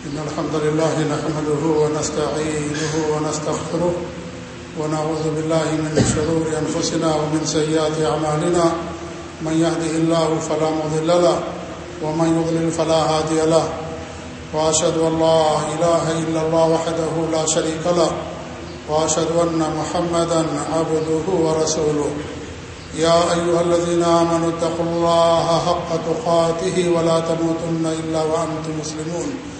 إن الحمد لله نحمده ونستعينه ونستغفره ونعوذ بالله من شرور أنفسنا ومن سيئات أعمالنا. من يهده الله فلا مضل له ومن يضلل فلا هادي له. وأشهد أن لا إله إلا الله وحده لا شريك له. وأشهد أن محمدا عبده ورسوله. يا أيها الذين آمنوا اتقوا الله حق تقاته ولا تموتن إلا وأنتم مسلمون.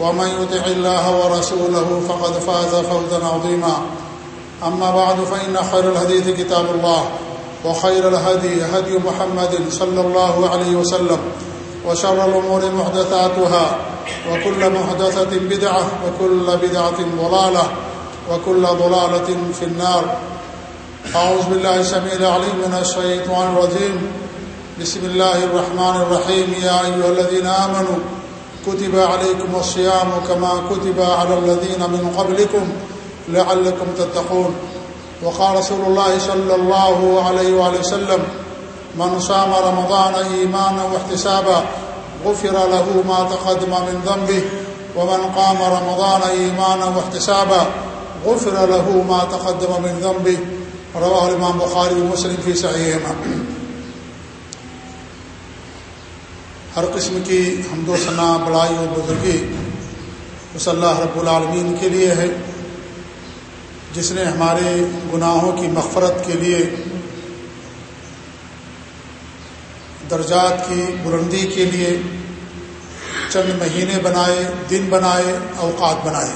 ومن يطع الله ورسوله فقد فاز فوزا عظيما. أما بعد، فإن خير الحديث كتاب الله، وخير الهدي هدي محمد صلى الله عليه وسلم، وشر الأمور محدثاتها، وكل محدثة بدعة، وكل بدعة ضلالة، وكل ضلالة في النار. أعوذ بالله السميع العليم من الشيطان الرجيم. بسم الله الرحمن الرحيم. يا أيها الذين آمنوا كتب عليكم الصيام كما كتب على الذين من قبلكم لعلكم تتقون. وقال رسول الله صلى الله عليه وآله وسلم، من صام رمضان إيمانا واحتسابا غفر له ما تقدم من ذنبه، ومن قام رمضان إيمانا واحتسابا غفر له ما تقدم من ذنبه. رواہ الامام بخاری مسلم فی صحیح ہر قسم کی حمد و ثناء بڑائی اور بزرگی، اس اللہ رب العالمین کے لیے ہے، جس نے ہمارے گناہوں کی مغفرت کے لیے درجات کی بلندی کے لیے چند مہینے بنائے، دن بنائے، اوقات بنائے۔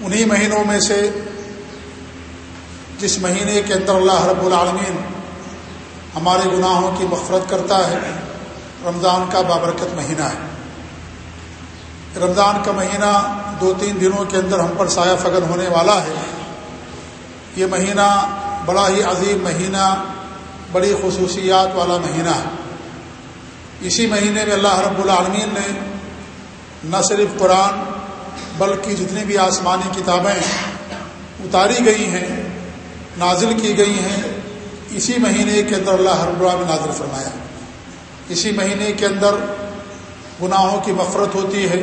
انہی مہینوں میں سے جس مہینے کے اندر اللہ رب العالمین ہمارے گناہوں کی مغفرت کرتا ہے۔ رمضان کا بابرکت مہینہ ہے۔ رمضان کا مہینہ دو تین دنوں کے اندر ہم پر سایہ فگن ہونے والا ہے۔ یہ مہینہ بڑا ہی عظیم مہینہ، بڑی خصوصیات والا مہینہ ہے۔ اسی مہینے میں اللہ رب العالمین نے نہ صرف قرآن بلکہ جتنی بھی آسمانی کتابیں اتاری گئی ہیں، نازل کی گئی ہیں اسی مہینے کے اندر اللہ رب اللہ نے نازل فرمایا۔ اسی مہینے کے اندر گناہوں کی مفرت ہوتی ہے،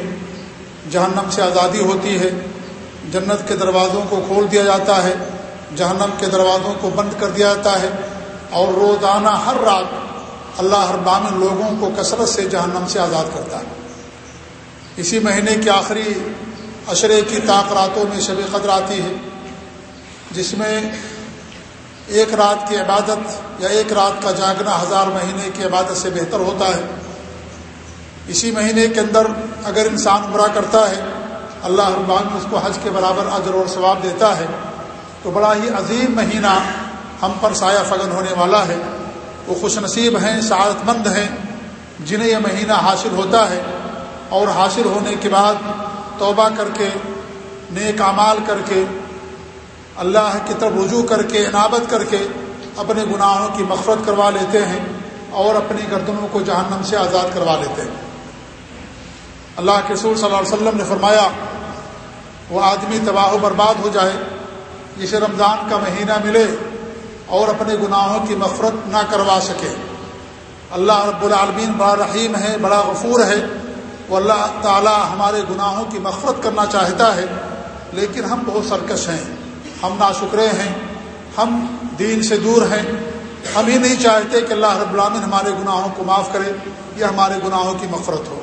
جہنم سے آزادی ہوتی ہے، جنت کے دروازوں کو کھول دیا جاتا ہے، جہنم کے دروازوں کو بند کر دیا جاتا ہے اور روزانہ ہر رات اللہ ہر بامن لوگوں کو کثرت سے جہنم سے آزاد کرتا ہے۔ اسی مہینے کے آخری عشرے کی طاق راتوں میں شب قدر آتی ہے، جس میں ایک رات کی عبادت یا ایک رات کا جاگنا ہزار مہینے کی عبادت سے بہتر ہوتا ہے۔ اسی مہینے کے اندر اگر انسان عمرہ کرتا ہے، اللہ ربان اس کو حج کے برابر اجر اور ثواب دیتا ہے۔ تو بڑا ہی عظیم مہینہ ہم پر سایہ فگن ہونے والا ہے۔ وہ خوش نصیب ہیں، سعادت مند ہیں، جنہیں یہ مہینہ حاصل ہوتا ہے۔ اور حاصل ہونے کے بعد توبہ کر کے، نیک اعمال کر کے اللہ کی طرف رجوع کر کے، عنابت کر کے اپنے گناہوں کی مغفرت کروا لیتے ہیں اور اپنی گردنوں کو جہنم سے آزاد کروا لیتے ہیں۔ اللہ کے رسول صلی اللہ علیہ وسلم نے فرمایا، وہ آدمی تباہ و برباد ہو جائے، جسے رمضان کا مہینہ ملے اور اپنے گناہوں کی مغفرت نہ کروا سکے۔ اللہ رب العالمین بڑا رحیم ہے، بڑا غفور ہے، وہ اللہ تعالی ہمارے گناہوں کی مغفرت کرنا چاہتا ہے، لیکن ہم بہت سرکش ہیں۔ ہم ناشکرے ہیں، ہم دین سے دور ہیں۔ ہم ہی نہیں چاہتے کہ اللہ رب العامن ہمارے گناہوں کو معاف کرے یا ہمارے گناہوں کی مغفرت ہو۔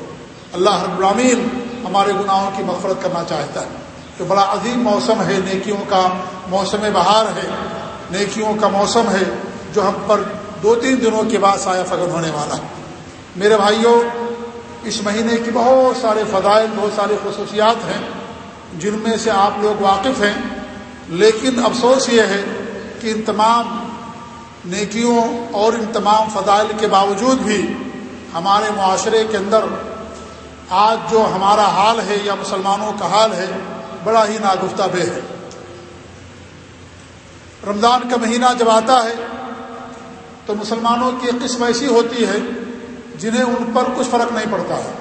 اللہ رب العامین ہمارے گناہوں کی مغفرت کرنا چاہتا ہے۔ کہ بڑا عظیم موسم ہے، نیکیوں کا موسم بہار ہے۔ نیکیوں کا موسم ہے جو ہم پر دو تین دنوں کے بعد سایہ فگن ہونے والا ہے۔ میرے بھائیوں، اس مہینے کی بہت سارے فضائل، بہت ساری خصوصیات ہیں، جن میں سے آپ لوگ واقف ہیں۔ لیکن افسوس یہ ہے کہ ان تمام نیکیوں اور ان تمام فضائل کے باوجود بھی ہمارے معاشرے کے اندر آج جو ہمارا حال ہے یا مسلمانوں کا حال ہے، بڑا ہی ناگفتہ بے ہے۔ رمضان کا مہینہ جب آتا ہے، تو مسلمانوں کی ایک قسم ایسی ہوتی ہے جنہیں ان پر کچھ فرق نہیں پڑتا۔ ہے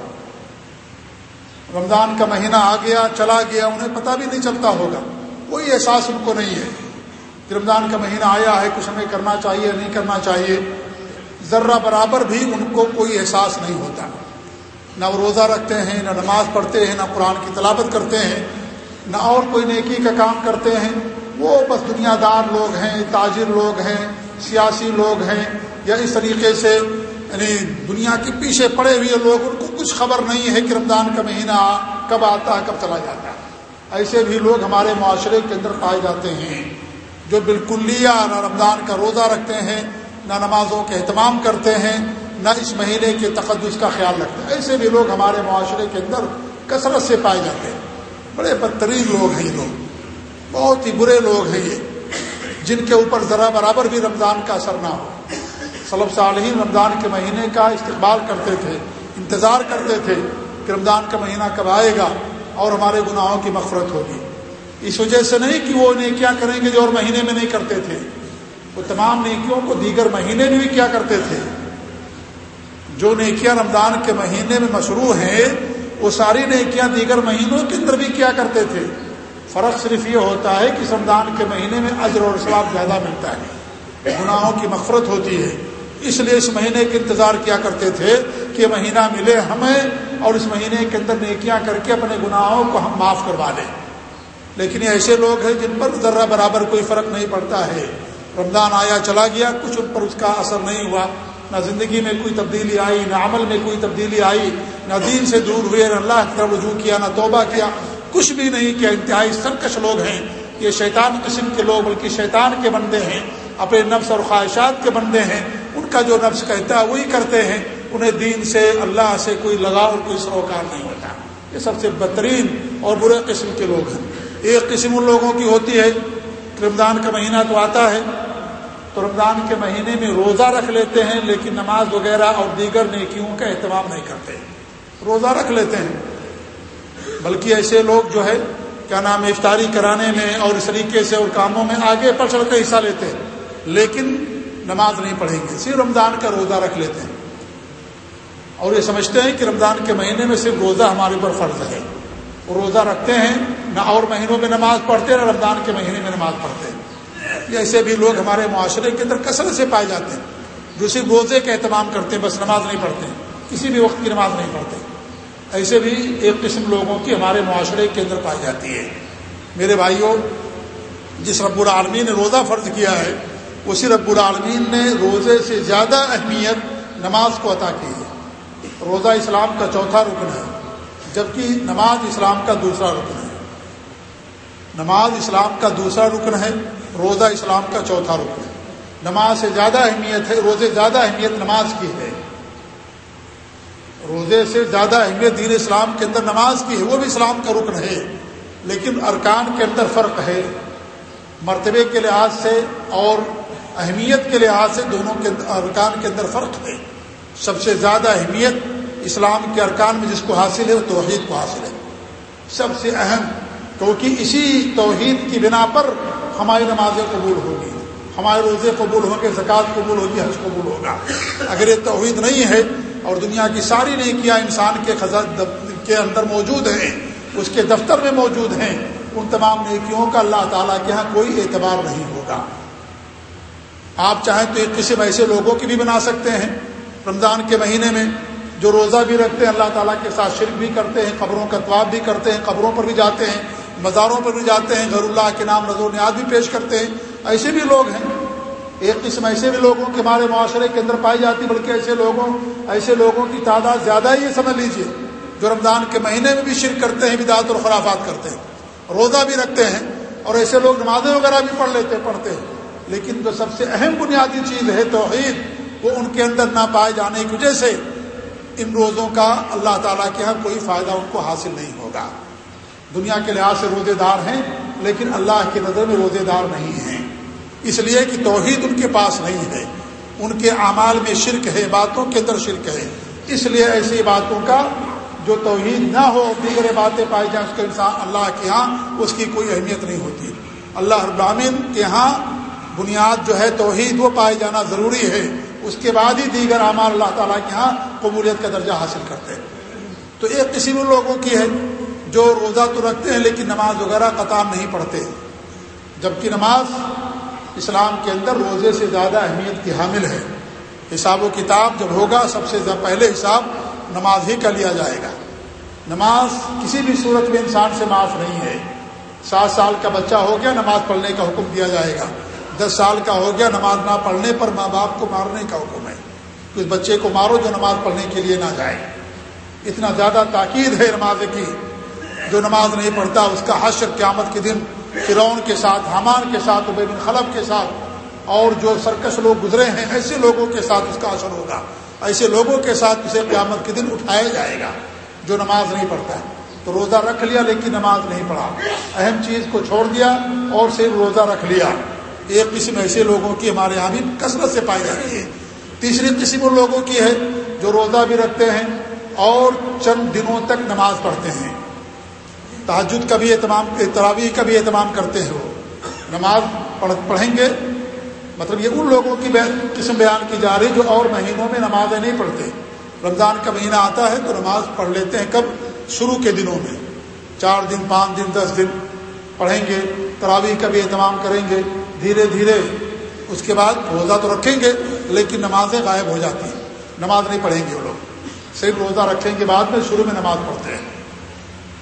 رمضان کا مہینہ آ گیا، چلا گیا، انہیں پتہ بھی نہیں چلتا ہوگا۔ کوئی احساس ان کو نہیں ہے رمضان کا مہینہ آیا ہے، کچھ ہمیں کرنا چاہیے، نہیں کرنا چاہیے۔ ذرہ برابر بھی ان کو کوئی احساس نہیں ہوتا۔ نہ وہ روزہ رکھتے ہیں، نہ نماز پڑھتے ہیں، نہ قرآن کی تلاوت کرتے ہیں، نہ اور کوئی نیکی کا کام کرتے ہیں۔ وہ بس دنیا دار لوگ ہیں، تاجر لوگ ہیں، سیاسی لوگ ہیں، یا اس طریقے سے یعنی دنیا کے پیچھے پڑے ہوئے لوگ، ان کو کچھ خبر نہیں ہے کہ رمضان کا مہینہ کب آتا ہے کب چلا جاتا۔ ہے ایسے بھی لوگ ہمارے معاشرے کے اندر پائے جاتے ہیں، جو بالکل نہ رمضان کا روزہ رکھتے ہیں، نہ نمازوں کے اہتمام کرتے ہیں، نہ اس مہینے کے تقدس کا خیال رکھتے ہیں۔ ایسے بھی لوگ ہمارے معاشرے کے اندر کثرت سے پائے جاتے ہیں۔ بڑے بدترین لوگ ہیں یہ لوگ۔ بہت ہی برے لوگ ہیں یہ، جن کے اوپر ذرا برابر بھی رمضان کا اثر نہ ہو۔ صلب صالحین رمضان کے مہینے کا استقبال کرتے تھے، انتظار کرتے تھے کہ رمضان کا مہینہ کب آئے گا۔ اور ہمارے گناہوں کی مغفرت ہوگی۔ اس وجہ سے نہیں کہ وہ نیکیاں کریں گے جو اور مہینے میں نہیں کرتے تھے۔ وہ تمام نیکیوں کو دیگر مہینے میں بھی کیا کرتے تھے۔ جو نیکیاں رمضان کے مہینے میں مشروع ہیں، وہ ساری نیکیاں دیگر مہینوں کے اندر بھی کیا کرتے تھے۔ فرق صرف یہ ہوتا ہے کہ رمضان کے مہینے میں اجر اور ثواب زیادہ ملتا ہے۔ گناہوں کی مغفرت ہوتی ہے۔ اس لیے اس مہینے کے انتظار کیا کرتے تھے کہ مہینہ ملے ہمیں اور اس مہینے کے اندر نیکیاں کر کے اپنے گناہوں کو ہم معاف کروا لیں۔ لیکن یہ ایسے لوگ ہیں جن پر ذرہ برابر کوئی فرق نہیں پڑتا ہے۔ رمضان آیا، چلا گیا، کچھ ان پر اس کا اثر نہیں ہوا۔ نہ زندگی میں کوئی تبدیلی آئی، نہ عمل میں کوئی تبدیلی آئی، نہ دین سے دور ہوئے، نہ اللہ کی طرف رجوع کیا، نہ توبہ کیا۔ کچھ بھی نہیں کیا، انتہائی سرکش لوگ ہیں۔ یہ شیطان قسم کے لوگ، بلکہ شیطان کے بندے ہیں، اپنے نفس اور خواہشات کے بندے ہیں۔ کا جو نفس کہتا ہے وہی کرتے ہیں، انہیں دین سے، اللہ سے کوئی لگاؤ اور کوئی سروکار نہیں ہوتا۔ یہ سب سے بہترین اور برے قسم کے لوگ ہیں۔ ایک قسم ان لوگوں کی ہوتی ہے، رمضان کا مہینہ تو آتا ہے، تو رمضان کے مہینے میں روزہ رکھ لیتے ہیں، لیکن نماز وغیرہ اور دیگر نیکیوں کا اہتمام نہیں کرتے۔ روزہ رکھ لیتے ہیں۔ بلکہ ایسے لوگ جو ہے، کیا نام، افطاری کرانے میں اور اس طریقے سے اور کاموں میں آگے پر چڑھ کر حصہ لیتے ہیں۔ لیکن نماز نہیں پڑھیں گے۔ صرف رمضان کا روزہ رکھ لیتے ہیں۔ اور یہ سمجھتے ہیں کہ رمضان کے مہینے میں صرف روزہ ہمارے اوپر فرض ہے۔ وہ روزہ رکھتے ہیں، نہ اور مہینوں میں نماز پڑھتے، نہ رمضان کے مہینے میں نماز پڑھتے۔ ہیں ایسے بھی لوگ ہمارے معاشرے کے اندر کثرت سے پائے جاتے ہیں۔ جو صرف روزے کا اہتمام کرتے ہیں، بس نماز نہیں پڑھتے۔ کسی بھی وقت کی نماز نہیں پڑھتے۔ ایسے بھی ایک قسم لوگوں کی ہمارے معاشرے کے اندر پائی جاتی ہے۔ میرے بھائیوں، جس رب العالمین نے روزہ فرض کیا ہے اسی رب العالمین نے روزے سے زیادہ اہمیت نماز کو عطا کی ہے۔ روزہ اسلام کا چوتھا رکن ہے، جبکہ نماز اسلام کا دوسرا رکن ہے۔ نماز اسلام کا دوسرا رکن ہے، روزہ اسلام کا چوتھا رکن ہے۔ نماز سے زیادہ اہمیت ہے، روزے زیادہ اہمیت نماز کی ہے۔ روزے سے زیادہ اہمیت دین اسلام کے اندر نماز کی ہے، وہ بھی اسلام کا رکن ہے۔ لیکن ارکان کے اندر فرق ہے۔ مرتبے کے لحاظ سے اور اہمیت کے لحاظ سے دونوں کے ارکان کے اندر فرق ہے۔ سب سے زیادہ اہمیت اسلام کے ارکان میں جس کو حاصل ہے وہ توحید کو حاصل ہے۔ سب سے اہم، کیونکہ اسی توحید کی بنا پر ہماری نمازیں قبول ہوگی۔ ہمارے روزے قبول ہوں گے، زکوٰۃ قبول ہوگی، حج قبول ہوگا۔ اگر یہ توحید نہیں ہے اور دنیا کی ساری نیکیاں انسان کے خزر کے اندر موجود ہیں، اس کے دفتر میں موجود ہیں، ان تمام نیکیوں کا اللہ تعالیٰ کے یہاں کوئی اعتبار نہیں ہوگا۔ آپ چاہیں تو ایک قسم ایسے لوگوں کی بھی بنا سکتے ہیں رمضان کے مہینے میں جو روزہ بھی رکھتے ہیں، اللہ تعالیٰ کے ساتھ شرک بھی کرتے ہیں، قبروں کا طواب بھی کرتے ہیں، قبروں پر بھی جاتے ہیں، مزاروں پر بھی جاتے ہیں، غیر اللہ کے نام نظر و نیاد بھی پیش کرتے ہیں۔ ایسے بھی لوگ ہیں۔ ایک قسم ایسے بھی لوگوں کے ہمارے معاشرے کے اندر پائی جاتی، بلکہ ایسے لوگوں ایسے لوگوں کی تعداد زیادہ ہی سمجھ لیجیے جو رمضان کے مہینے میں بھی شرک کرتے ہیں بدعت اور خرافات کرتے ہیں، روزہ بھی رکھتے ہیں اور ایسے لوگ نمازیں وغیرہ بھی پڑھ لیتے، پڑھتے ہیں۔ لیکن جو سب سے اہم بنیادی چیز ہے توحید، وہ ان کے اندر نہ پائے جانے کی وجہ سے ان روزوں کا اللہ تعالیٰ کے یہاں کوئی فائدہ ان کو حاصل نہیں ہوگا۔ دنیا کے لحاظ سے روزے دار ہیں، لیکن اللہ کی نظر میں روزے دار نہیں ہیں۔ اس لیے کہ توحید ان کے پاس نہیں ہے۔ ان کے اعمال میں شرک ہے، باتوں کے اندر شرک ہے۔ اس لیے ایسی باتوں کا جو توحید نہ ہو، دیگر باتیں پائی جائیں، اس کے انسان اللہ کے ہاں اس کی کوئی اہمیت نہیں ہوتی۔ اللہ ابراہین کے ہاں بنیاد جو ہے توحید وہ پائے جانا ضروری ہے۔ اس کے بعد ہی دیگر اعمال اللہ تعالیٰ کے ہاں قبولیت کا درجہ حاصل کرتے ہیں۔ تو ایک قسم لوگوں کی ہے جو روزہ تو رکھتے ہیں لیکن نماز وغیرہ قطار نہیں پڑھتے۔ جبکہ نماز اسلام کے اندر روزے سے زیادہ اہمیت کی حامل ہے۔ حساب و کتاب جب ہوگا سب سے پہلے حساب نماز ہی کا لیا جائے گا۔ نماز کسی بھی صورت میں انسان سے معاف نہیں ہے۔ سات سال کا بچہ ہو گیا، نماز پڑھنے کا حکم دیا جائے گا۔ دس سال کا ہو گیا نماز نہ پڑھنے پر ماں باپ کو مارنے کا حکم ہے۔ اس بچے کو مارو جو نماز پڑھنے کے لیے نہ جائے۔ اتنا زیادہ تاکید ہے نماز کی۔ جو نماز نہیں پڑھتا، اس کا حشر قیامت کے دن فرعون کے ساتھ، حمان کے ساتھ، عبید خلب کے ساتھ، اور جو سرکش لوگ گزرے ہیں، ایسے لوگوں کے ساتھ اس کا اثر ہوگا۔ ایسے لوگوں کے ساتھ اسے قیامت کے دن اٹھایا جائے گا جو نماز نہیں پڑھتا۔ ہے تو روزہ رکھ لیا، لیکن نماز نہیں پڑھا۔ اہم چیز کو چھوڑ دیا اور صرف روزہ رکھ لیا۔ ایک قسم ایسے لوگوں کی ہمارے یہاں بھی کثرت سے پائی جاتی ہے۔ تیسری قسم ان لوگوں کی ہے جو روزہ بھی رکھتے ہیں اور چند دنوں تک نماز پڑھتے ہیں۔ تحجد کا بھی اہتمام، تراویح کا بھی اہتمام کرتے ہیں وہ۔ نماز پڑھ، پڑھیں گے۔ مطلب یہ ان لوگوں کی قسم بیان کی جا رہی جو اور مہینوں میں نمازیں نہیں پڑھتے۔ رمضان کا مہینہ آتا ہے تو نماز پڑھ لیتے ہیں کب؟ شروع کے دنوں میں۔ چار دن، پانچ دن، دس دن۔ پڑھیں گے، تراویح کا بھی اہتمام کریں گے۔ دھیرے دھیرے اس کے بعد روزہ تو رکھیں گے، لیکن نمازیں غائب ہو جاتی ہیں۔ نماز نہیں پڑھیں گے وہ لوگ۔ صرف روزہ رکھیں گے، بعد میں شروع میں نماز پڑھتے ہیں۔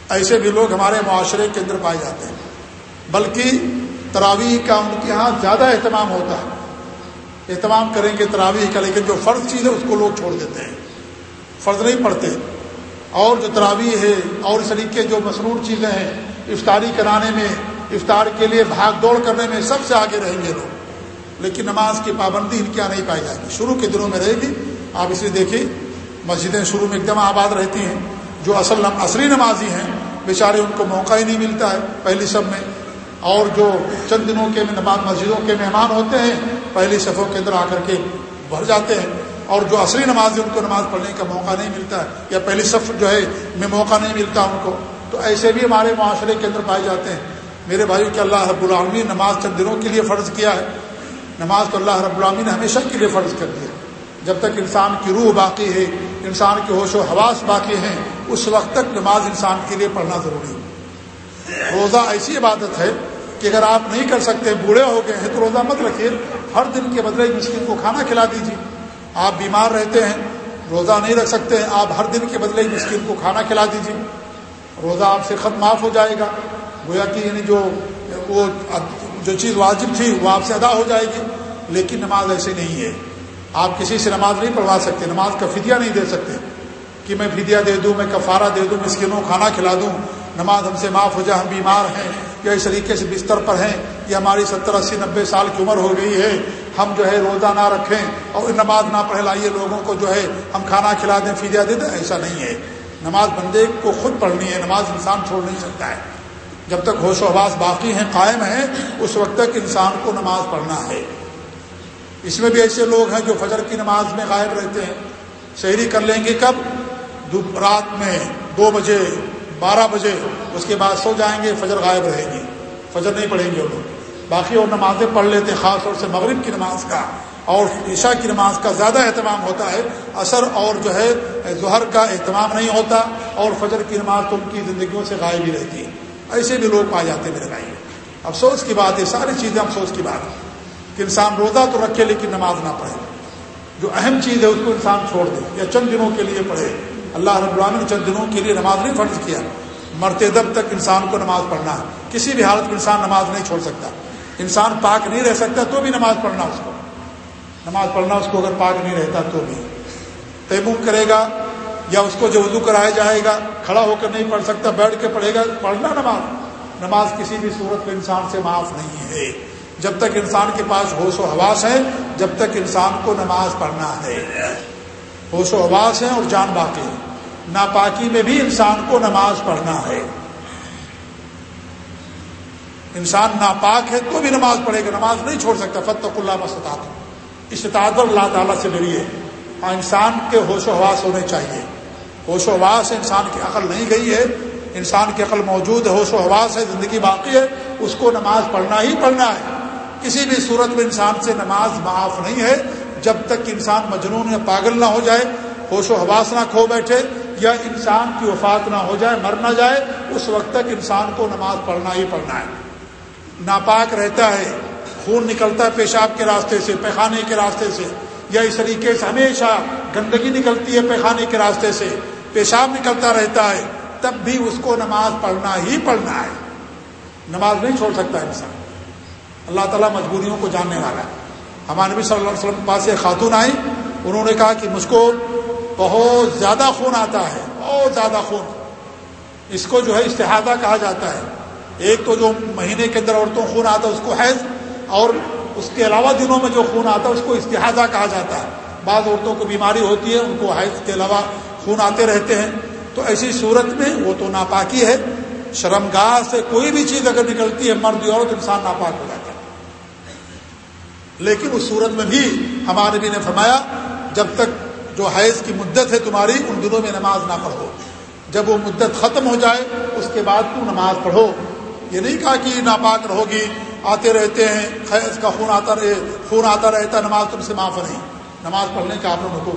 ایسے بھی لوگ ہمارے معاشرے کے اندر پائے جاتے ہیں۔ بلکہ تراویح کا ان کے یہاں زیادہ اہتمام ہوتا ہے۔ اہتمام کریں گے تراویح کا، لیکن جو فرض چیز ہے اس کو لوگ چھوڑ دیتے ہیں۔ فرض نہیں پڑھتے۔ اور جو تراویح ہے، اور اس طریقے جو مصنوع چیزیں ہیں، افطاری کرانے میں افطار کے لیے بھاگ دوڑ کرنے میں سب سے آگے رہیں گے لوگ۔ لیکن نماز کی پابندی ان کیا نہیں پائی جائے گی شروع کے دنوں میں رہے گی۔ آپ اسے دیکھیں۔ مسجدیں شروع میں ایک دم آباد رہتی ہیں۔ جو اصل عصری نمازی ہیں، بیچارے ان کو موقع ہی نہیں ملتا ہے پہلی سب میں۔ اور جو چند دنوں کے نماز مسجدوں کے مہمان ہوتے ہیں، پہلی صفوں کے اندر آ کر کے بھر جاتے ہیں۔ اور جو عصری نماز ہے، ان کو نماز پڑھنے کا موقع نہیں ملتا ہے۔ یا پہلی صف جو ہے، میں موقع نہیں ملتا ان کو۔ تو ایسے بھی ہمارے معاشرے کے اندر پائے جاتے ہیں۔ میرے بھائیوں کہ اللہ رب العالمین نماز چند دنوں کے لیے فرض کیا ہے؟ نماز تو اللہ رب العالمین نے ہمیشہ کے لیے فرض کر دیا جب تک انسان کی روح باقی ہے، انسان کے ہوش و حواس باقی ہیں، اس وقت تک نماز انسان کے لیے پڑھنا ضروری ہے۔ روزہ ایسی عبادت ہے کہ اگر آپ نہیں کر سکتے، بوڑھے ہو گئے ہیں تو روزہ مت رکھیے۔ ہر دن کے بدلے مسکین کو کھانا کھلا دیجیے۔ آپ بیمار رہتے ہیں، روزہ نہیں رکھ سکتے ہیں، آپ ہر دن کے بدلے مسکین کو کھانا کھلا دیجیے۔ روزہ آپ سے خط معاف ہو جائے گا۔ گویا کہ یعنی جو وہ جو چیز واجب تھی وہ آپ سے ادا ہو جائے گی، لیکن نماز ایسے نہیں ہے۔ آپ کسی سے نماز نہیں پڑھوا سکتے، نماز کا فدیہ نہیں دے سکتے۔ کہ میں فدیہ دے دوں، میں کفارہ دے دوں، مسکینوں کھانا کھلا دوں، نماز ہم سے معاف ہو جائے، ہم بیمار ہیں، یا اس طریقے سے بستر پر ہیں، یا ہماری ستر، اسی، نبے سال کی عمر ہو گئی ہے، ہم جو ہے روزہ نہ رکھیں اور نماز نہ پڑھ لائیے لوگوں کو جو ہے ہم کھانا کھلا دیں، فدیہ دے دیں، ایسا نہیں ہے۔ نماز بندے کو خود پڑھنی ہے، نماز انسان چھوڑ نہیں سکتا ہے۔ جب تک ہوش و آواز باقی ہیں، قائم ہیں، اس وقت تک انسان کو نماز پڑھنا ہے۔ اس میں بھی ایسے لوگ ہیں جو فجر کی نماز میں غائب رہتے ہیں۔ شہری کر لیں گے کب؟ رات میں، دو بجے، بارہ بجے، اس کے بعد سو جائیں گے، فجر غائب رہے گی فجر نہیں پڑھیں گے وہ لوگ۔ باقی اور نمازیں پڑھ لیتے ہیں خاص طور سے مغرب کی نماز کا اور عشاء کی نماز کا زیادہ اہتمام ہوتا ہے۔ اثر اور جو ہے، ظہر کا اہتمام نہیں ہوتا اور فجر کی نماز تو ان کی زندگیوں سے غائب ہی رہتی ہے۔ ایسے بھی لوگ پائے جاتے میرے بھائی۔ افسوس کی بات ہے، ساری چیزیں افسوس کی بات ہے کہ انسان روزہ تو رکھے لیکن نماز نہ پڑھے۔ جو اہم چیز ہے اس کو انسان چھوڑ دے یا چند دنوں کے لیے پڑھے۔ اللہ رب العالمین نے چند دنوں کے لیے نماز نہیں فرض کیا۔ مرتے دب تک انسان کو نماز پڑھنا ہے۔ کسی بھی حالت میں انسان نماز نہیں چھوڑ سکتا۔ انسان پاک نہیں رہ سکتا تو بھی نماز پڑھنا اس کو۔ نماز پڑھنا اس کو اگر پاک نہیں رہتا تو بھی۔ تیمم کرے گا یا اس کو جو وضو کرایا جائے گا، کھڑا ہو کر نہیں پڑھ سکتا، بیٹھ کے پڑھے گا، پڑھنا نماز۔ نماز کسی بھی صورت میں انسان سے معاف نہیں ہے۔ جب تک انسان کے پاس ہوش و حواس ہے، جب تک انسان کو نماز پڑھنا ہے۔ ہوش و حواس ہے اور جان باقی ہے ناپاکی میں بھی انسان کو نماز پڑھنا ہے۔ انسان ناپاک ہے تو بھی نماز پڑھے گا، نماز نہیں چھوڑ سکتا۔ فتح اللہ استطاعت پر اللہ تعالیٰ سے ڈریے۔ ہاں، انسان کے ہوش و حواس ہونے چاہیے۔ ہوش و حواس سے انسان کی عقل نہیں گئی ہے، انسان کی عقل موجود ہے، ہوش و حواس ہے زندگی باقی ہے، اس کو نماز پڑھنا ہی پڑھنا ہے۔ کسی بھی صورت میں انسان سے نماز معاف نہیں ہے، جب تک انسان مجنون یا پاگل نہ ہو جائے، ہوش و حواس نہ کھو بیٹھے، یا انسان کی وفات نہ ہو جائے، مر نہ جائے، اس وقت تک انسان کو نماز پڑھنا ہی پڑھنا ہے۔ ناپاک رہتا ہے، خون نکلتا ہے پیشاب کے راستے سے، پیخانے کے راستے سے، یا اس طریقے سے ہمیشہ گندگی نکلتی ہے پیخانے کے راستے سے۔ پیشاب نکلتا رہتا ہے، تب بھی اس کو نماز پڑھنا ہی پڑھنا ہے۔ نماز نہیں چھوڑ سکتا انسان۔ اللہ تعالیٰ مجبوریوں کو جاننے والا ہے۔ ہمارے نبی صلی اللہ علیہ وسلم کے پاس ایک خاتون آئی انہوں نے کہا کہ مجھ کو بہت زیادہ خون آتا ہے، بہت زیادہ خون۔ اس کو جو ہے استحادہ کہا جاتا ہے۔ ایک تو جو مہینے کے اندر عورتوں خون آتا ہے، اس کو حیض، اور اس کے علاوہ دنوں میں جو خون آتا ہے، اس کو استحادہ کہا جاتا ہے۔ بعض عورتوں کو بیماری ہوتی ہے، ان کو حیض کے علاوہ خون آتے رہتے ہیں، تو ایسی صورت میں وہ تو ناپاکی ہے۔ شرمگاہ سے کوئی بھی چیز اگر نکلتی ہے مرد عورت، انسان ناپاک ہو جاتا ہے۔ لیکن اس صورت میں بھی ہمارے بھی نے فرمایا، جب تک جو حیض کی مدت ہے تمہاری، ان دنوں میں نماز نہ پڑھو۔ جب وہ مدت ختم ہو جائے، اس کے بعد تم نماز پڑھو۔ یہ نہیں کہا کہ ناپاک رہو گی، آتے رہتے ہیں، حیض کا خون آتا رہے، خون آتا رہتا نماز تم سے معاف نہیں۔ نماز پڑھنے کا آپ نے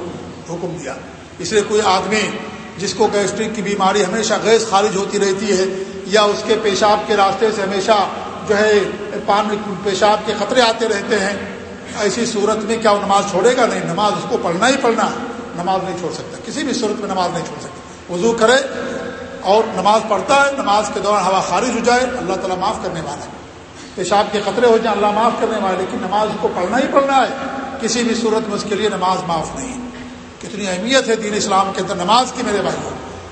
حکم دیا۔ اس لیے کوئی آدمی جس کو گیسٹرک کی بیماری ہمیشہ گیس خارج ہوتی رہتی ہے یا اس کے پیشاب کے راستے سے ہمیشہ جو ہے پانی پیشاب کے خطرے آتے رہتے ہیں، ایسی صورت میں کیا وہ نماز چھوڑے گا؟ نہیں، نماز اس کو پڑھنا ہی پڑھنا نماز نہیں چھوڑ سکتا۔ کسی بھی صورت میں نماز نہیں چھوڑ سکتا۔ وضو کرے اور نماز پڑھتا ہے، نماز کے دوران ہوا خارج ہو جائے، اللہ تعالیٰ معاف کرنے والا ہے۔ پیشاب کے خطرے ہو جائیں، اللہ معاف کرنے والا ہے لیکن نماز اس کو پڑھنا ہی پڑھنا ہے۔ کسی بھی صورت میں اس کے لیے نماز معاف نہیں کتنی اہمیت ہے دین اسلام کے اندر نماز کی میرے بھائی؟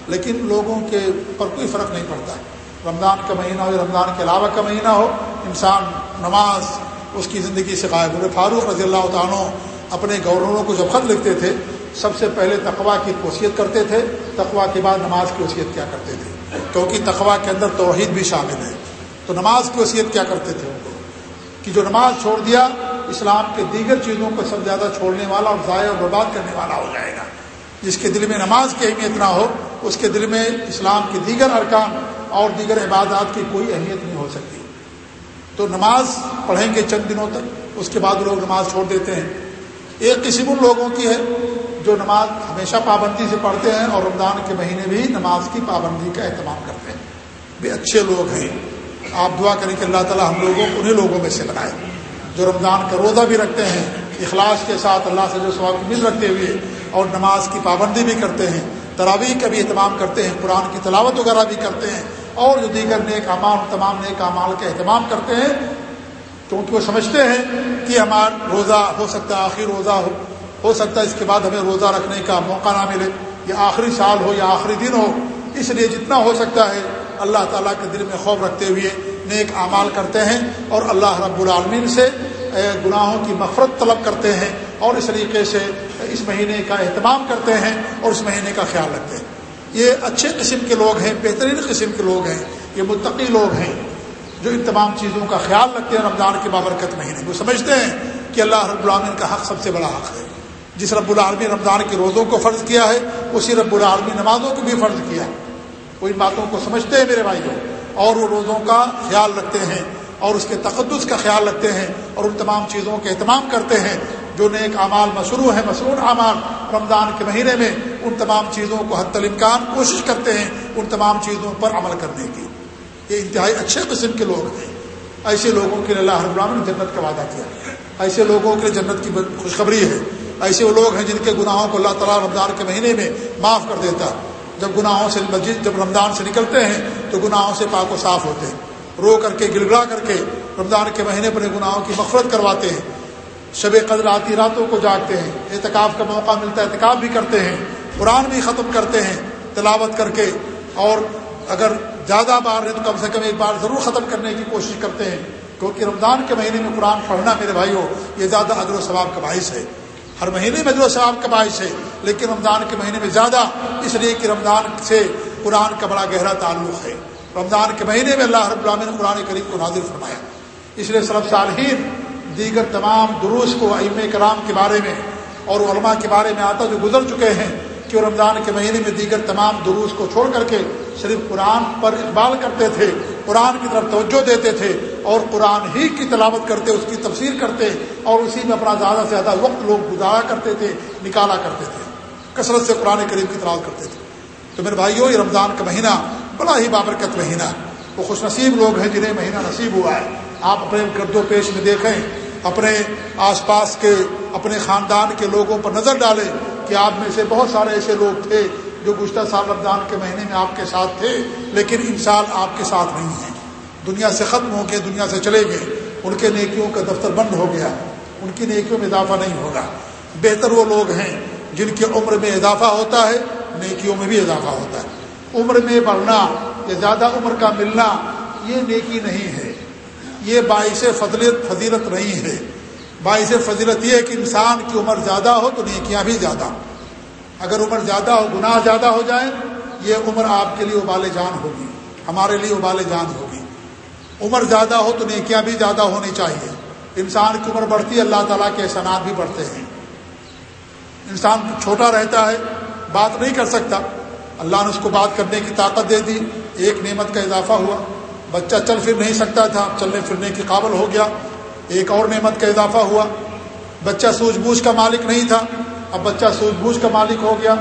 لیکن لوگوں کے پر کوئی فرق نہیں پڑتا۔ رمضان کا مہینہ ہو یا رمضان کے علاوہ کا مہینہ ہو، انسان نماز اس کی زندگی سے غائب ہوئے فاروق رضی اللہ تعالیٰ اپنے گورنروں کو جب خط لکھتے تھے، سب سے پہلے تقوا کی وصیت کرتے تھے۔ تقوا کے بعد نماز کی وصیت کیا کرتے تھے؟ کیونکہ تقوا کے اندر توحید بھی شامل ہے۔ تو نماز کی وصیت کیا کرتے تھے؟ ان کو کہ جو نماز چھوڑ دیا اسلام کے دیگر چیزوں کو سب زیادہ چھوڑنے والا اور ضائع اور برباد کرنے والا ہو جائے گا۔ جس کے دل میں نماز کی اہمیت نہ ہو، اس کے دل میں اسلام کے دیگر ارکان اور دیگر عبادات کی کوئی اہمیت نہیں ہو سکتی۔ تو نماز پڑھیں گے چند دنوں تک، اس کے بعد لوگ نماز چھوڑ دیتے ہیں۔ ایک قسم ان لوگوں کی ہے جو نماز ہمیشہ پابندی سے پڑھتے ہیں اور رمضان کے مہینے بھی نماز کی پابندی کا اہتمام کرتے ہیں۔ بھی اچھے لوگ ہیں۔ آپ دعا کریں کہ اللہ تعالیٰ ہم لوگوں کو انہیں لوگوں میں سے لگائے جو رمضان کا روزہ بھی رکھتے ہیں، اخلاص کے ساتھ اللہ سے جو سواب مل رکھتے ہوئے اور نماز کی پابندی بھی کرتے ہیں۔ تراویح کا بھی اہتمام کرتے ہیں، قرآن کی تلاوت وغیرہ بھی کرتے ہیں۔ اور جو دیگر نیک امال تمام نیک امال کا اہتمام کرتے ہیں، کیونکہ وہ سمجھتے ہیں کہ ہمارا روزہ ہو سکتا ہے، آخری روزہ ہو ہو سکتا ہے، اس کے بعد ہمیں روزہ رکھنے کا موقع نہ ملے، یا آخری سال ہو یا آخری دن ہو۔ اس لیے جتنا ہو سکتا ہے، اللہ تعالیٰ کے دل میں خوف رکھتے ہوئے نیک اعمال کرتے ہیں اور اللہ رب العالمین سے گناہوں کی مفرت طلب کرتے ہیں اور اس طریقے سے اس مہینے کا اہتمام کرتے ہیں اور اس مہینے کا خیال رکھتے ہیں۔ یہ اچھے قسم کے لوگ ہیں، بہترین قسم کے لوگ ہیں، یہ متقی لوگ ہیں جو ان تمام چیزوں کا خیال رکھتے ہیں رمضان کے بابرکت مہینے وہ سمجھتے ہیں کہ اللہ رب العالمین کا حق سب سے بڑا حق ہے۔ جس رب العالمین رمضان کے روزوں کو فرض کیا ہے، اسی رب العالمین نمازوں کو بھی فرض کیا ہے۔ وہ ان باتوں کو سمجھتے ہیں میرے بھائی اور وہ روزوں کا خیال رکھتے ہیں اور اس کے تقدس کا خیال رکھتے ہیں اور ان تمام چیزوں کے اہتمام کرتے ہیں۔ جو نیک اعمال مشروع ہیں مصنوع اعمال رمضان کے مہینے میں ان تمام چیزوں کو حت الامکان کوشش کرتے ہیں، ان تمام چیزوں پر عمل کرنے کی۔ یہ انتہائی اچھے قسم کے لوگ ہیں۔ ایسے لوگوں کے لیے اللہ رب نے جنت کا وعدہ کیا۔ ایسے لوگوں کے لیے جنت کی خوشخبری ہے۔ ایسے وہ لوگ ہیں جن کے گناہوں کو اللہ تعالیٰ رمضان کے مہینے میں معاف کر دیتا۔ ہے جب گناہوں سے مسجد، جب رمضان سے نکلتے ہیں تو گناہوں سے پاک و صاف ہوتے ہیں۔ رو کر کے گڑگڑا کر کے رمضان کے مہینے پر گناہوں کی مفرت کرواتے ہیں۔ شب قدر آتی راتوں کو جاگتے ہیں۔ اعتکاف کا موقع ملتا ہے، اعتکاف بھی کرتے ہیں۔ قرآن بھی ختم کرتے ہیں، تلاوت کر کے۔ اور اگر زیادہ بار ہے تو کم سے کم ایک بار ضرور ختم کرنے کی کوشش کرتے ہیں۔ کیونکہ رمضان کے مہینے میں قرآن پڑھنا میرے بھائیوں یہ زیادہ اجر و ثواب کا باعث ہے۔ ہر مہینے میں اجر و ثواب کا باعث ہے لیکن رمضان کے مہینے میں زیادہ، اس لیے کہ رمضان سے قرآن کا بڑا گہرا تعلق ہے۔ رمضان کے مہینے میں اللہ رب العالمین نے قرآن کریم کو نازل فرمایا۔ اس لیے صرف صالحین، دیگر تمام دروس کو ام کرام کے بارے میں اور علماء کے بارے میں آتا جو گزر چکے ہیں کہ وہ رمضان کے مہینے میں دیگر تمام دروس کو چھوڑ کر کے صرف قرآن پر اقبال کرتے تھے قرآن کی طرف توجہ دیتے تھے اور قرآن ہی کی تلاوت کرتے، اس کی تفسیر کرتے اور اسی میں اپنا زیادہ سے زیادہ وقت لوگ گزارا کرتے تھے، نکالا کرتے تھے، کثرت سے قرآن کریم کی تلاوت کرتے تھے۔ تو میرے بھائیوں یہ رمضان کا مہینہ بڑا ہی بابرکت مہینہ ہے۔ وہ خوش نصیب لوگ ہیں جنہیں مہینہ نصیب ہوا ہے۔ آپ اپنے گرد و پیش میں دیکھیں، اپنے آس پاس کے، اپنے خاندان کے لوگوں پر نظر ڈالیں کہ آپ میں سے بہت سارے ایسے لوگ تھے جو گزشتہ سال رمضان کے مہینے میں آپ کے ساتھ تھے، لیکن ان سال آپ کے ساتھ نہیں ہیں۔ دنیا سے ختم ہو گئے، دنیا سے چلے گئے۔ ان کے نیکیوں کا دفتر بند ہو گیا۔ ان کی نیکیوں میں اضافہ نہیں ہوگا۔ بہتر وہ لوگ ہیں جن کی عمر میں اضافہ ہوتا ہے، نیکیوں میں بھی اضافہ ہوتا ہے۔ عمر میں بڑھنا یا زیادہ عمر کا ملنا، یہ نیکی نہیں ہے۔ یہ باعث فضلت، فضیلت نہیں ہے۔ باعث فضیلت یہ ہے کہ انسان کی عمر زیادہ ہو تو نیکیاں بھی زیادہ اگر عمر زیادہ ہو، گناہ زیادہ ہو جائے، یہ عمر آپ کے لیے ابال جان ہوگی، ہمارے لیے ابال جان ہوگی۔ عمر زیادہ ہو تو نیکیاں بھی زیادہ ہونی چاہیے۔ انسان کی عمر بڑھتی ہے اللہ تعالیٰ کے احسانات بھی بڑھتے ہیں۔ انسان چھوٹا رہتا ہے، بات نہیں کر سکتا۔ اللہ نے اس کو بات کرنے کی طاقت دے دی، ایک نعمت کا اضافہ ہوا۔ بچہ چل پھر نہیں سکتا تھا، چلنے پھرنے کے قابل ہو گیا۔ ایک اور نعمت کا اضافہ ہوا۔ بچہ سوجھ بوجھ کا مالک نہیں تھا۔ اب بچہ سوجھ بوجھ کا مالک ہو گیا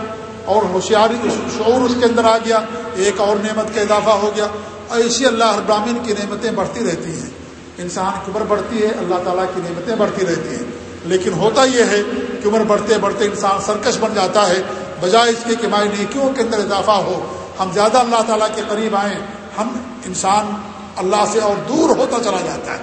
اور ہوشیاری شعور اس کے اندر آ گیا، ایک اور نعمت کا اضافہ ہو گیا۔ ایسی اللہ ابراہین کی نعمتیں بڑھتی رہتی ہیں۔ انسان کی عمر بڑھتی ہے، اللہ تعالیٰ کی نعمتیں بڑھتی رہتی ہیں۔ لیکن ہوتا یہ ہے کہ عمر بڑھتے بڑھتے انسان سرکش بن جاتا ہے۔ بجائے اس کے کہ نیکیوں کے اندر اضافہ ہو، ہم زیادہ اللہ تعالیٰ کے قریب آئیں، ہم انسان اللہ سے اور دور ہوتا چلا جاتا ہے۔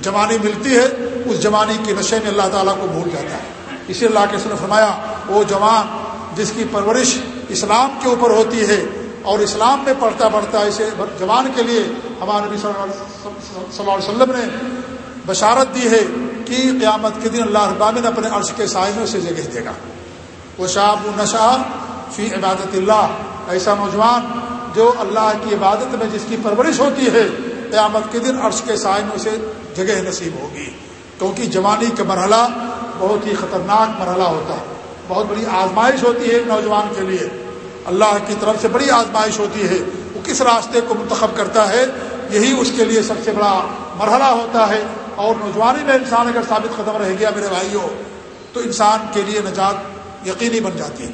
جوانی ملتی ہے، اس جوانی کے نشے میں اللہ تعالیٰ کو بھول جاتا ہے۔ اسی اللہ کے نے فرمایا وہ جوان، جس کی پرورش اسلام کے اوپر ہوتی ہے اور اسلام میں پڑھتا پڑھتا اسے جوان کے لیے ہمارے نبی صلی اللہ علیہ وسلم نے بشارت دی ہے کہ قیامت کے دن اللہ ابامن اپنے عرش کے سائے سے جگہ دے گا۔ وہ شاہ نشا فی عبادت اللہ۔ ایسا نوجوان جو اللہ کی عبادت میں جس کی پرورش ہوتی ہے، قیامت کے دن عرش کے سائے میں اسے جگہ نصیب ہوگی۔ کیونکہ جوانی کا مرحلہ بہت ہی خطرناک مرحلہ ہوتا ہے۔ بہت بڑی آزمائش ہوتی ہے ایک نوجوان کے لیے۔ اللہ کی طرف سے بڑی آزمائش ہوتی ہے۔ وہ کس راستے کو منتخب کرتا ہے؟ یہی اس کے لیے سب سے بڑا مرحلہ ہوتا ہے۔ اور نوجوانی میں انسان اگر ثابت قدم رہ گیا، میرے بھائیوں تو انسان کے لیے نجات یقینی بن جاتی ہے۔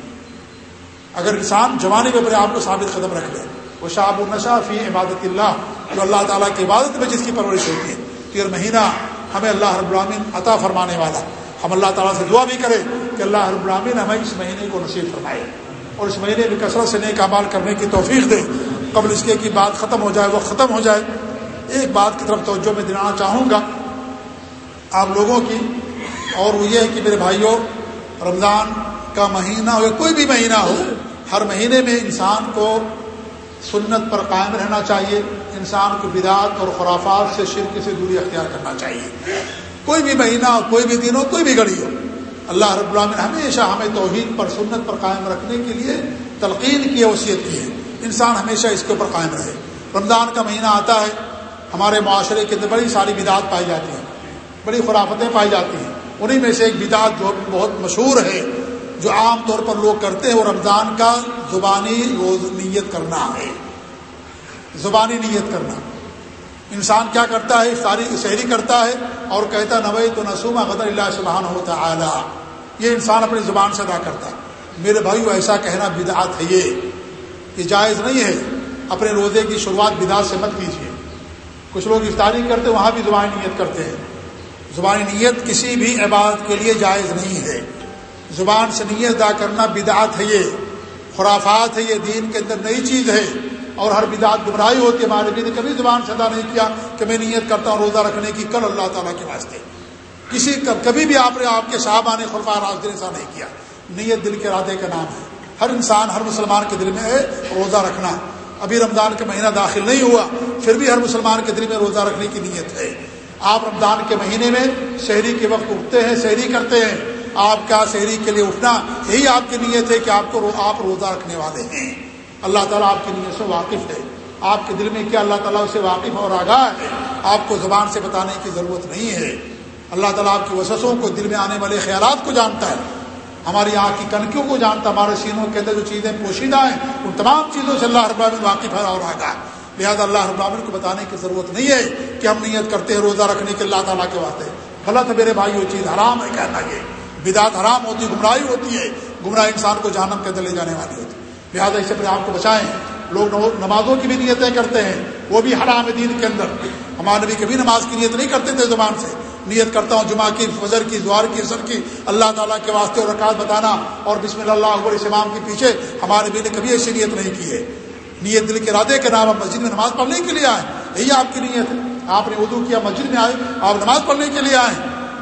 اگر انسان جوانی میں اپنے آپ کو ثابت قدم رکھ لے، وہ شاب النشا فی عبادت اللہ، جو اللہ تعالیٰ کی عبادت میں جس کی پرورش ہوتی ہے۔ تو یہ مہینہ ہمیں اللہ رب العامن عطا فرمانے والا ہم اللہ تعالیٰ سے دعا بھی کریں کہ اللہ رب العامن ہمیں اس مہینے کو نصیب فرمائے اور اس مہینے میں کثرت سے نیک اعمال کرنے کی توفیق دے۔ قبل اس کے کی بات ختم ہو جائے وہ ختم ہو جائے، ایک بات کی طرف توجہ میں دلانا چاہوں گا۔ آپ لوگوں کی، اور وہ یہ ہے کہ میرے بھائیوں، رمضان کا مہینہ ہو یا کوئی بھی مہینہ ہو، ہر مہینے میں انسان کو سنت پر قائم رہنا چاہیے، انسان کو بدعت اور خرافات سے، شرک سے دوری اختیار کرنا چاہیے۔ کوئی بھی مہینہ ہو، کوئی بھی دن ہو، کوئی بھی گھڑی ہو۔ اللہ رب العالمین ہمیشہ ہمیں توحید پر، سنت پر قائم رکھنے کے لیے تلقین کی وصیت کی ہے۔ انسان ہمیشہ اس کے اوپر قائم رہے۔ رمضان کا مہینہ آتا ہے، ہمارے معاشرے کے اندر بڑی ساری بدعت پائی جاتی ہیں، بڑی خرافتیں پائی جاتی ہیں۔ انہیں میں سے ایک بدعت جو بہت مشہور ہے، جو عام طور پر لوگ کرتے ہیں، وہ رمضان کا زبانی روز نیت کرنا ہے۔ زبانی نیت کرنا۔ انسان کیا کرتا ہے؟ ساری شہری کرتا ہے اور کہتا نوئی تو نسوما غدر اللہ سبحان ہوتا اعلیٰ یہ انسان اپنی زبان سے ادا کرتا ہے۔ میرے بھائی ایسا کہنا بدعت ہے یہ۔ یہ جائز نہیں ہے۔ اپنے روزے کی شروعات بدعت سے مت کیجیے کچھ لوگ افطاری کرتے وہاں بھی زبانی نیت کرتے ہیں۔ زبانی نیت کسی بھی عبادت کے لیے جائز نہیں ہے۔ زبان سے نیت ادا کرنا بدعت ہے یہ۔ خرافات ہے یہ۔ دین کے اندر نئی چیز ہے۔ اور ہر بدعت گمراہی ہوتی ہے۔ ہمارے بھی نے کبھی زبان سے ادا نہیں کیا کہ میں نیت کرتا ہوں روزہ رکھنے کی کل اللہ تعالیٰ کے واسطے۔ کسی کبھی بھی آپ نے آپ کے صحابہ نے خلفا راج دن ایسا نہیں کیا۔ نیت دل کے ارادے کا نام ہے۔ ہر انسان، ہر مسلمان کے دل میں ہے روزہ رکھنا۔ ابھی رمضان کا مہینہ داخل نہیں ہوا، پھر بھی ہر مسلمان کے دل میں روزہ رکھنے کی نیت ہے۔ آپ رمضان کے مہینے میں شہری کے وقت اٹھتے ہیں، شہری کرتے ہیں۔ آپ کا شہری کے لیے اٹھنا یہی آپ کی نیت ہے کہ آپ کو آپ روزہ رکھنے والے ہیں۔ اللہ تعالیٰ آپ کی نیت سے واقف ہے۔ آپ کے دل میں کیا اللہ تعالیٰ اسے واقف اور آگاہ ہے؟ آپ کو زبان سے بتانے کی ضرورت نہیں ہے۔ اللہ تعالیٰ آپ کی وسوسوں کو دل میں آنے والے خیالات کو جانتا ہے۔ ہماری آنکھ کی کنکیوں کو جانتا ہمارے سینوں کے اندر جو چیزیں پوشیدہ ہیں، ان تمام چیزوں سے اللہ رب العالمین واقف ہے اور آگاہ لہٰذا اللہ رب العالمین کو بتانے کی ضرورت نہیں ہے کہ ہم نیت کرتے ہیں، روزہ رکھنے کے اللہ تعالیٰ کے واسطے۔ غلط ہے میرے بھائی وہ چیز حرام ہے کہنا یہ۔ بدعت حرام ہوتی گمراہی ہوتی ہے۔ گمراہ انسان کو جہنم کے اندر لے جانے والی ہوتی ہے۔ لہٰذا اس سے اپنے آپ کو بچائیں۔ لوگ نمازوں کی بھی نیتیں کرتے ہیں، وہ بھی حرام دین کے اندر۔ ہمارے نبی کبھی نماز کی نیت نہیں کرتے تھے زبان سے۔ نیت کرتا ہوں جمعہ کی، فجر کی زوار کی اثر کی، اللہ تعالیٰ کے واسطے اور رکعت بتانا اور بسم اللہ اکبر اسلام کے پیچھے ہمارے نبی نے کبھی ایسی نیت نہیں کی ہے۔ نیت دل کے ارادے کے نام آپ مسجد میں نماز پڑھنے کے لیے آئے۔ یہی آپ کی نیت ہے۔ آپ نے اردو کیا، مسجد میں آئے، آپ نماز پڑھنے کے لیے آئے۔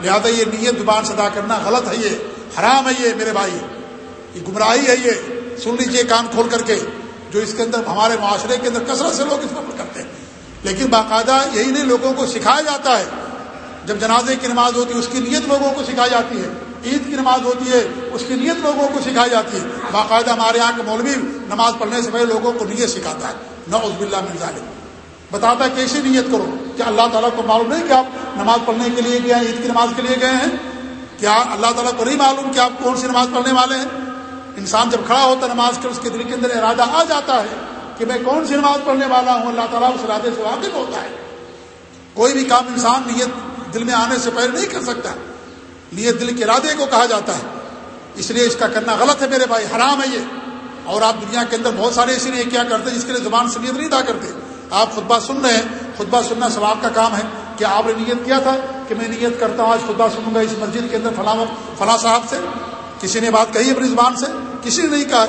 لہٰذا یہ نیت زبان سے ادا کرنا غلط ہے یہ۔ حرام ہے یہ میرے بھائی۔ یہ گمراہی ہے یہ۔ سن لیجیے کان کھول کر کے، جو اس کے اندر، ہمارے معاشرے کے اندر کثرت سے لوگ اس پر کرتے ہیں۔ لیکن باقاعدہ یہی نہیں، لوگوں کو سکھایا جاتا ہے۔ جب جنازے کی نماز ہوتی ہے، اس کی نیت لوگوں کو سکھائی جاتی ہے۔ عید کی نماز ہوتی ہے، اس کی نیت لوگوں کو سکھائی جاتی ہے۔ باقاعدہ ہمارے یہاں کے مولوی نماز پڑھنے سے پہلے لوگوں کو نیت سکھاتا ہے۔ نوز باللہ مل ظالم بتاتا ہے کیسی نیت کرو کیا اللہ تعالیٰ کو معلوم نہیں کہ آپ نماز پڑھنے کے لیے گئے ہیں، عید کی نماز کے لیے گئے ہیں؟ کیا اللہ تعالیٰ کو نہیں معلوم کہ آپ کون سی نماز پڑھنے والے ہیں؟ انسان جب کھڑا ہوتا ہے نماز کے اس کے دل کے اندر ارادہ آ جاتا ہے کہ میں کون سی نماز پڑھنے والا ہوں، اللہ تعالیٰ اس ارادے سے واقف ہوتا ہے۔ کوئی بھی کام انسان نیت دل میں آنے سے پہلے نہیں کر سکتا۔ نیت دل کے ارادے کو کہا جاتا ہے۔ اس لیے اس کا کرنا غلط ہے میرے بھائی، حرام ہے یہ۔ اور آپ دنیا کے اندر بہت سارے اسی لیے کیا کرتے جس کے لیے زبان سے نیت نہیں ادا کرتے۔ آپ خطبہ سن رہے ہیں، خطبہ سننا ثواب کا کام ہے۔ کہ آپ نے نیت کیا تھا کہ میں نیت کرتا ہوں، آج خطبہ سنوں گا، اس مسجد کے اندر فلاں فلاں صاحب سے، کسی نے بات کہی اپنی زبان سے؟ کسی نے نہیں کہا۔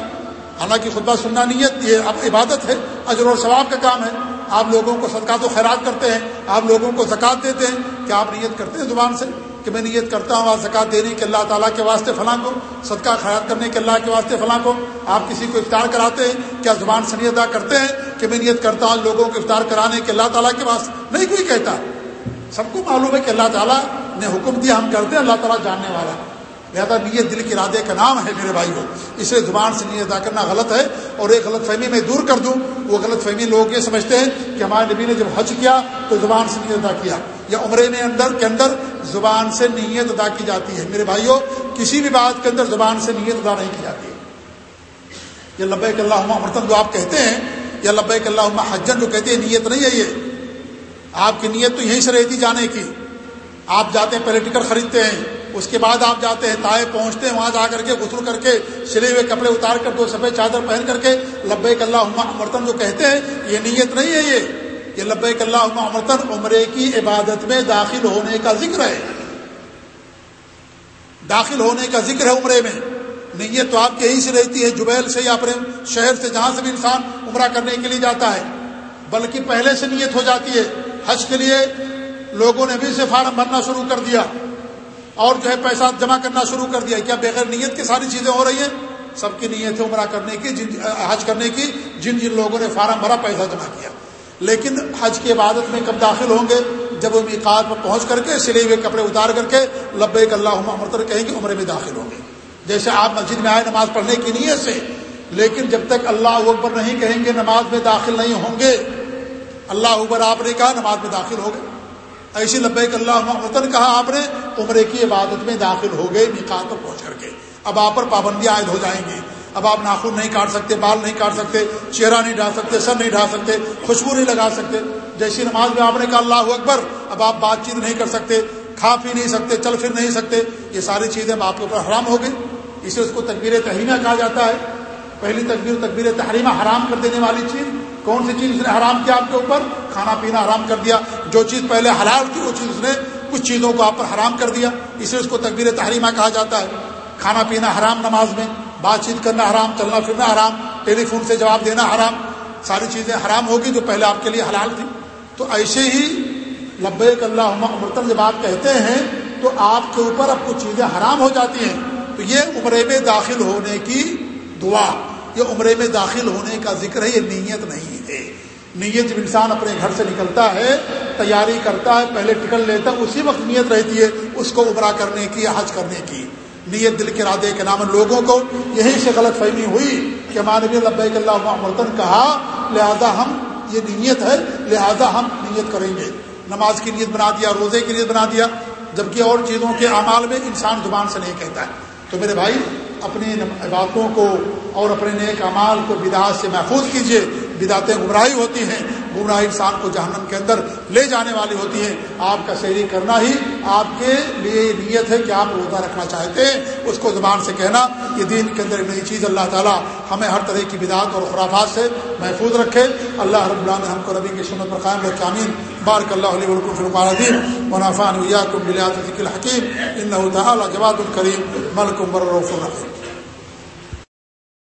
حالانکہ خطبہ سننا نیت یہ اب عبادت ہے، اجر اور ثواب کا کام ہے۔ آپ لوگوں کو صدقات و خیرات کرتے ہیں، آپ لوگوں کو زکوٰۃ دیتے ہیں۔ کیا آپ نیت کرتے ہیں زبان سے؟ کہ میں نیت کرتا ہوں آج زکوٰۃ دینے کے اللہ تعالیٰ کے واسطے فلاں کو، صدقہ خیرات کرنے کے اللہ کے واسطے فلاں کو۔ آپ کسی کو افطار کراتے ہیں، کیا زبان سے نیت ادا کرتے ہیں کہ میں نیت کرتا ہوں، لوگوں کو افطار کرانے کے اللہ تعالیٰ کے واسطے؟ نہیں، کوئی کہتا۔ سب کو معلوم ہے کہ اللہ تعالیٰ نے حکم دیا، ہم کرتے ہیں، اللہ تعالیٰ جاننے والا لہٰذا نیت دل کے ارادے کا نام ہے میرے بھائی کو اسے زبان سے نیت ادا کرنا غلط ہے اور ایک غلط فہمی میں دور کر دوں۔ وہ غلط فہمی لوگ یہ سمجھتے ہیں کہ ہمارے نبی نے جب حج کیا تو زبان سے نیت ادا کیا، یا عمرے میں اندر کے اندر زبان سے نیت ادا کی جاتی ہے۔ میرے بھائیوں، کسی بھی بات کے اندر زبان سے نیت ادا نہیں کی جاتی۔ یہ لبیک اللہ مرتن جو آپ کہتے ہیں، یا لبیک اللہ حجن جو کہتے ہیں، نیت نہیں ہے یہ۔ آپ کی نیت تو یہیں سے رہتی جانے کی۔ آپ جاتے ہیں پہلے ٹکٹ خریدتے ہیں۔ اس کے بعد آپ جاتے ہیں تائے پہنچتے ہیں، وہاں جا کر کے غسل کر کے سلے ہوئے کپڑے اتار کر دو سفید چادر پہن کر کے لبیک اللہ امرتن جو کہتے ہیں، یہ نیت نہیں ہے یہ یہ لبیک اللہ امرتن عمرے کی عبادت میں داخل ہونے کا ذکر ہے۔ داخل ہونے کا ذکر ہے عمرے میں۔ نیت تو آپ کی یہیں سے رہتی ہے، جبیل سے یا اپنے شہر سے جہاں سے بھی انسان عمرہ کرنے کے لیے جاتا ہے۔ بلکہ پہلے سے نیت ہو جاتی ہے۔ حج کے لیے لوگوں نے بھی سے فارم بھرنا شروع کر دیا۔ اور جو ہے پیسہ جمع کرنا شروع کر دیا کیا بغیر نیت کی ساری چیزیں ہو رہی ہیں، سب کی نیت ہے عمرہ کرنے کی، جن حج کرنے کی، جن جن لوگوں نے فارم بھرا پیسہ جمع کیا۔ لیکن حج کی عبادت میں کب داخل ہوں گے؟ جب وہ میقات پر پہنچ کر کے سلے ہوئے کپڑے اتار کر کے لبیک اللہ عمر کہیں گے عمرے میں داخل ہوں گے۔ جیسے آپ مسجد میں آئے نماز پڑھنے کی نیت سے، لیکن جب تک اللہ اکبر نہیں کہیں گے نماز میں داخل نہیں ہوں گے، اللہ اکبر آپ نے کہا نماز میں داخل ہو گئے۔ ایسی لبیک اللہ وطن کہا آپ نے، عمرے کی عبادت میں داخل ہو گئے نکات پر پہنچ کر کے۔ اب آپ پر پابندیاں عائد ہو جائیں گی اب آپ ناخن نہیں کاٹ سکتے، بال نہیں کاٹ سکتے، چہرہ نہیں ڈال سکتے، سر نہیں ڈال سکتے، خوشبو نہیں لگا سکتے۔ جیسی نماز میں آپ نے کہا اللہ اکبر، اب آپ بات چیت نہیں کر سکتے، کھا پی نہیں سکتے، چل پھر نہیں سکتے۔ یہ ساری چیزیں آپ کے اوپر حرام ہو گئی۔ اسے اس کو تقبیر تحریمہ کہا جاتا ہے۔ پہلی تقبیر تقبیر تحریمہ حرام کر دینے والی چیز۔ کون سی چیز اس نے حرام کیا آپ کے اوپر؟ کھانا پینا حرام کر دیا۔ جو چیز پہلے حلال تھی وہ چیز اس نے کچھ چیزوں کو آپ پر حرام کر دیا۔ اسے اس کو تقبیر تحریمہ کہا جاتا ہے۔ کھانا پینا حرام نماز میں، بات چیت کرنا حرام، چلنا پھرنا حرام، ٹیلی فون سے جواب دینا حرام، ساری چیزیں حرام ہوگی جو پہلے آپ کے لیے حلال تھی۔ تو ایسے ہی لبیک اللہ امرتن جب آپ کہتے ہیں تو آپ کے اوپر اب کچھ چیزیں حرام ہو جاتی ہیں۔ تو یہ عمرے میں داخل ہونے کی دعا۔ یہ عمرے میں داخل ہونے کا ذکر ہے، یہ نیت نہیں ہے۔ نیت جب انسان اپنے گھر سے نکلتا ہے، تیاری کرتا ہے، پہلے ٹکٹ لیتا ہے، اسی وقت نیت رہتی ہے اس کو عمرہ کرنے کی، حج کرنے کی۔ نیت دل کے ارادے کے نام لوگوں کو، یہی سے غلط فہمی ہوئی کہ ہمارے بھی لبیک اللہ مرتن کہا، لہذا ہم، یہ نیت ہے، لہذا ہم نیت کریں گے۔ نماز کی نیت بنا دیا، روزے کی نیت بنا دیا، جبکہ اور چیزوں کے اعمال میں انسان زبان سے نہیں کہتا ہے۔ تو میرے بھائی اپنی عبادتوں کو اور اپنے نیک امال کو بدعات سے محفوظ کیجیے بدعتیں گمراہی ہوتی ہیں۔ گمراہی انسان کو جہنم کے اندر لے جانے والی ہوتی ہیں۔ آپ کا شہری کرنا ہی آپ کے لیے نیت ہے کہ آپ روزہ رکھنا چاہتے ہیں۔ اس کو زبان سے کہنا، یہ دین کے اندر نئی چیز اللہ تعالیٰ ہمیں ہر طرح کی بدعت اور خرافات سے محفوظ رکھے۔ اللہ رب اللہ نے ہم کو ربی کی سنت پر قائم رکھے امین بارک اللہ علیہ القم منافع الحکیم۔ ان تعالیٰ جواد الکریم ملک الرف الرحیم